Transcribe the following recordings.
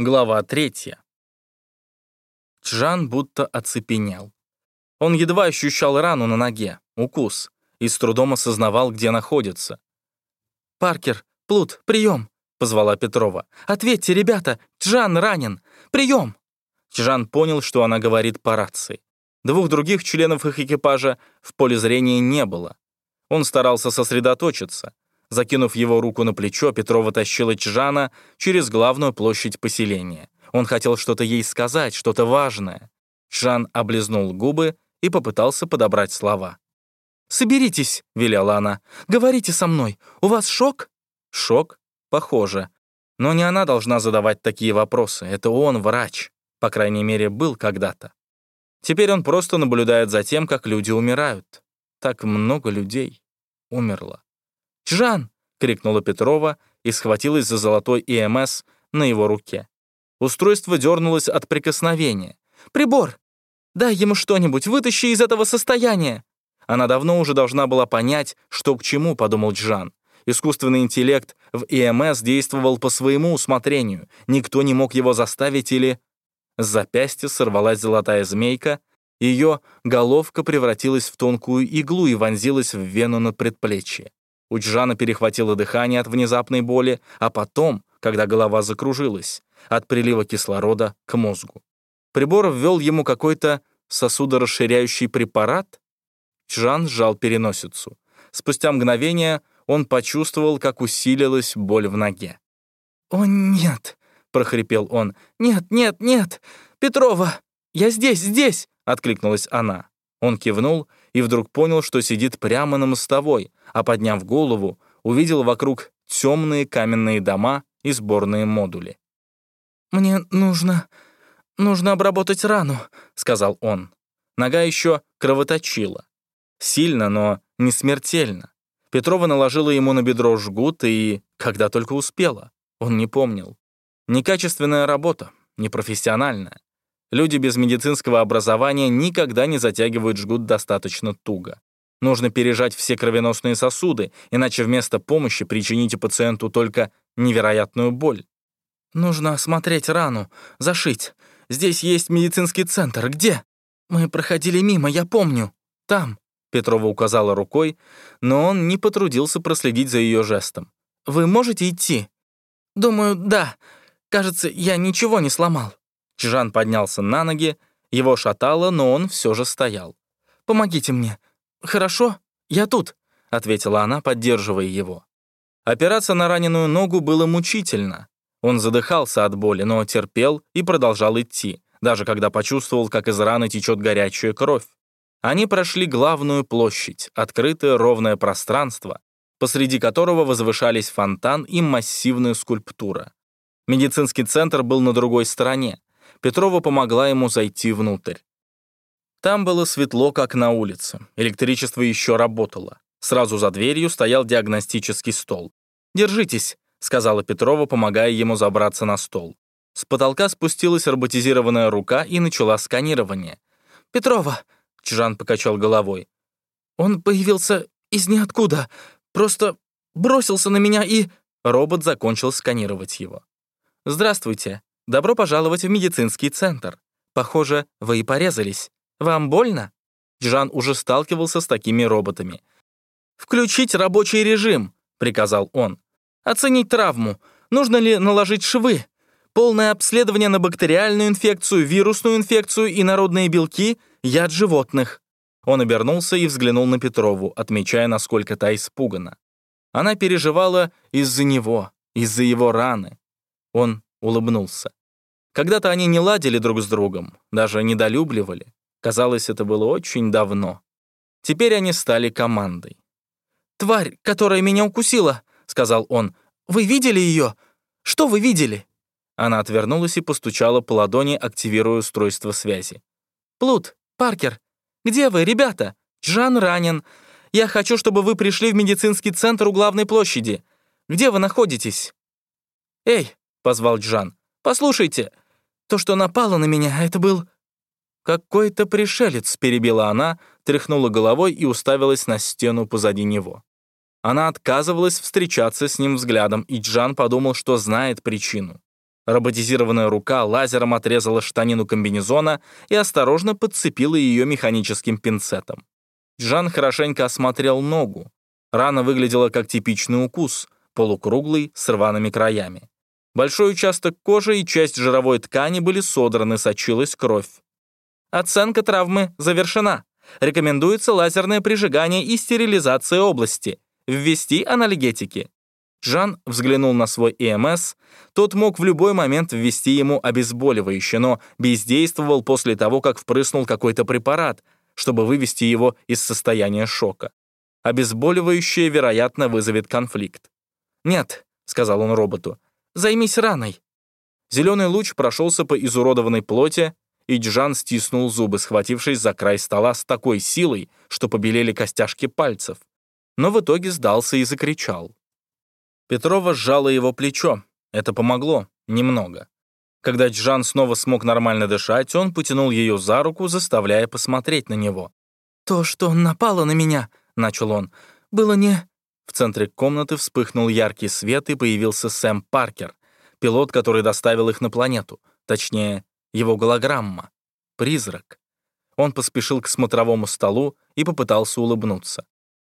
Глава третья. Чжан будто оцепенел. Он едва ощущал рану на ноге, укус, и с трудом осознавал, где находится. «Паркер, Плут, прием!» — позвала Петрова. «Ответьте, ребята, Чжан ранен! Прием!» Чжан понял, что она говорит по рации. Двух других членов их экипажа в поле зрения не было. Он старался сосредоточиться. Закинув его руку на плечо, Петрова тащила Чжана через главную площадь поселения. Он хотел что-то ей сказать, что-то важное. Чжан облизнул губы и попытался подобрать слова. «Соберитесь», — велела она. «Говорите со мной. У вас шок?» «Шок? Похоже. Но не она должна задавать такие вопросы. Это он врач. По крайней мере, был когда-то. Теперь он просто наблюдает за тем, как люди умирают. Так много людей умерло. «Жан!» — крикнула Петрова и схватилась за золотой ИМС на его руке. Устройство дернулось от прикосновения. «Прибор! Дай ему что-нибудь, вытащи из этого состояния!» Она давно уже должна была понять, что к чему, подумал Джан. Искусственный интеллект в ИМС действовал по своему усмотрению. Никто не мог его заставить или... С запястья сорвалась золотая змейка, ее головка превратилась в тонкую иглу и вонзилась в вену на предплечье. У Джана перехватило дыхание от внезапной боли, а потом, когда голова закружилась, от прилива кислорода к мозгу. Прибор ввел ему какой-то сосудорасширяющий препарат. Джан сжал переносицу. Спустя мгновение он почувствовал, как усилилась боль в ноге. «О, нет!» — прохрипел он. «Нет, нет, нет! Петрова! Я здесь, здесь!» — откликнулась она. Он кивнул и вдруг понял, что сидит прямо на мостовой, а подняв голову, увидел вокруг темные каменные дома и сборные модули. «Мне нужно... нужно обработать рану», — сказал он. Нога еще кровоточила. Сильно, но не смертельно. Петрова наложила ему на бедро жгут и... когда только успела. Он не помнил. Некачественная работа, непрофессиональная. Люди без медицинского образования никогда не затягивают жгут достаточно туго. Нужно пережать все кровеносные сосуды, иначе вместо помощи причините пациенту только невероятную боль. Нужно осмотреть рану, зашить. Здесь есть медицинский центр. Где? Мы проходили мимо, я помню. Там. Петрова указала рукой, но он не потрудился проследить за ее жестом. «Вы можете идти?» «Думаю, да. Кажется, я ничего не сломал». Чжан поднялся на ноги, его шатало, но он все же стоял. «Помогите мне. Хорошо? Я тут», — ответила она, поддерживая его. Опираться на раненую ногу было мучительно. Он задыхался от боли, но терпел и продолжал идти, даже когда почувствовал, как из раны течет горячая кровь. Они прошли главную площадь, открытое ровное пространство, посреди которого возвышались фонтан и массивная скульптура. Медицинский центр был на другой стороне, Петрова помогла ему зайти внутрь. Там было светло, как на улице. Электричество еще работало. Сразу за дверью стоял диагностический стол. «Держитесь», — сказала Петрова, помогая ему забраться на стол. С потолка спустилась роботизированная рука и начала сканирование. «Петрова!» — Чжан покачал головой. «Он появился из ниоткуда. Просто бросился на меня и...» Робот закончил сканировать его. «Здравствуйте. Добро пожаловать в медицинский центр. Похоже, вы и порезались. Вам больно?» Джан уже сталкивался с такими роботами. «Включить рабочий режим», — приказал он. «Оценить травму. Нужно ли наложить швы? Полное обследование на бактериальную инфекцию, вирусную инфекцию и народные белки, яд животных». Он обернулся и взглянул на Петрову, отмечая, насколько та испугана. Она переживала из-за него, из-за его раны. Он улыбнулся. Когда-то они не ладили друг с другом, даже недолюбливали. Казалось, это было очень давно. Теперь они стали командой. «Тварь, которая меня укусила», — сказал он. «Вы видели ее? Что вы видели?» Она отвернулась и постучала по ладони, активируя устройство связи. «Плут, Паркер, где вы, ребята? Джан ранен. Я хочу, чтобы вы пришли в медицинский центр у главной площади. Где вы находитесь?» «Эй!» — позвал Джан. «Послушайте, то, что напало на меня, это был...» «Какой-то пришелец», — перебила она, тряхнула головой и уставилась на стену позади него. Она отказывалась встречаться с ним взглядом, и Джан подумал, что знает причину. Роботизированная рука лазером отрезала штанину комбинезона и осторожно подцепила ее механическим пинцетом. Джан хорошенько осмотрел ногу. Рана выглядела как типичный укус, полукруглый, с рваными краями. Большой участок кожи и часть жировой ткани были содраны, сочилась кровь. Оценка травмы завершена. Рекомендуется лазерное прижигание и стерилизация области. Ввести анальгетики. Жан взглянул на свой ЭМС. Тот мог в любой момент ввести ему обезболивающее, но бездействовал после того, как впрыснул какой-то препарат, чтобы вывести его из состояния шока. Обезболивающее, вероятно, вызовет конфликт. «Нет», — сказал он роботу, — «займись раной». Зеленый луч прошелся по изуродованной плоти, и Джан стиснул зубы, схватившись за край стола с такой силой, что побелели костяшки пальцев. Но в итоге сдался и закричал. Петрова сжала его плечо. Это помогло. Немного. Когда Джан снова смог нормально дышать, он потянул ее за руку, заставляя посмотреть на него. «То, что напало на меня», — начал он, — «было не...» В центре комнаты вспыхнул яркий свет, и появился Сэм Паркер, пилот, который доставил их на планету. Точнее, его голограмма. Призрак. Он поспешил к смотровому столу и попытался улыбнуться.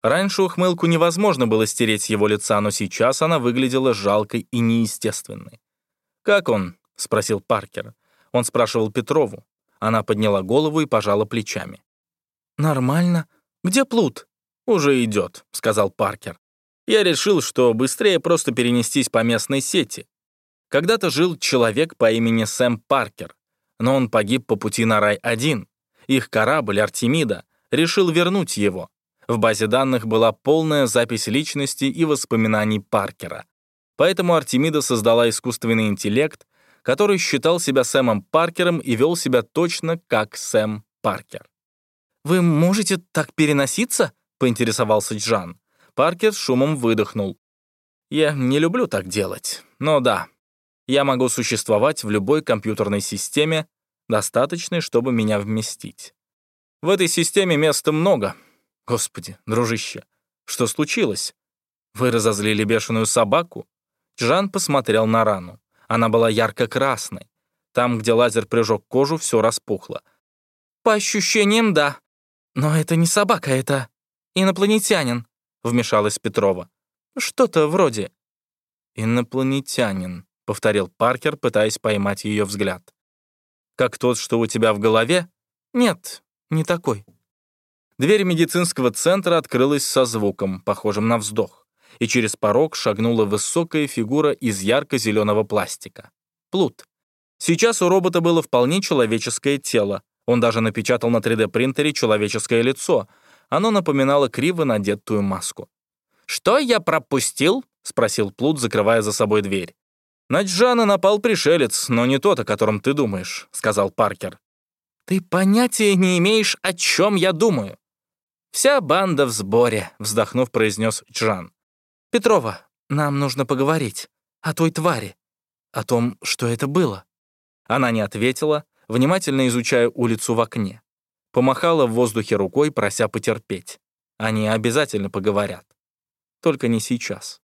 Раньше ухмылку невозможно было стереть с его лица, но сейчас она выглядела жалкой и неестественной. «Как он?» — спросил Паркер. Он спрашивал Петрову. Она подняла голову и пожала плечами. «Нормально. Где Плут?» «Уже идет», — сказал Паркер. «Я решил, что быстрее просто перенестись по местной сети. Когда-то жил человек по имени Сэм Паркер, но он погиб по пути на Рай-1. Их корабль «Артемида» решил вернуть его. В базе данных была полная запись личности и воспоминаний Паркера. Поэтому Артемида создала искусственный интеллект, который считал себя Сэмом Паркером и вел себя точно как Сэм Паркер. «Вы можете так переноситься?» — поинтересовался Джан. Паркер шумом выдохнул. «Я не люблю так делать, но да, я могу существовать в любой компьютерной системе, достаточной, чтобы меня вместить. В этой системе места много, Господи, дружище, что случилось? Вы разозлили бешеную собаку? Джан посмотрел на рану. Она была ярко-красной. Там, где лазер прижег кожу, все распухло. По ощущениям, да. Но это не собака, это инопланетянин, вмешалась Петрова. Что-то вроде. Инопланетянин, повторил Паркер, пытаясь поймать ее взгляд. Как тот, что у тебя в голове? Нет, не такой. Дверь медицинского центра открылась со звуком, похожим на вздох, и через порог шагнула высокая фигура из ярко-зеленого пластика. Плут. Сейчас у робота было вполне человеческое тело. Он даже напечатал на 3D-принтере человеческое лицо. Оно напоминало криво надетую маску. «Что я пропустил?» — спросил Плут, закрывая за собой дверь. «На Джана напал пришелец, но не тот, о котором ты думаешь», — сказал Паркер. «Ты понятия не имеешь, о чем я думаю. «Вся банда в сборе», — вздохнув, произнес Джан. «Петрова, нам нужно поговорить. О той твари. О том, что это было». Она не ответила, внимательно изучая улицу в окне. Помахала в воздухе рукой, прося потерпеть. Они обязательно поговорят. Только не сейчас.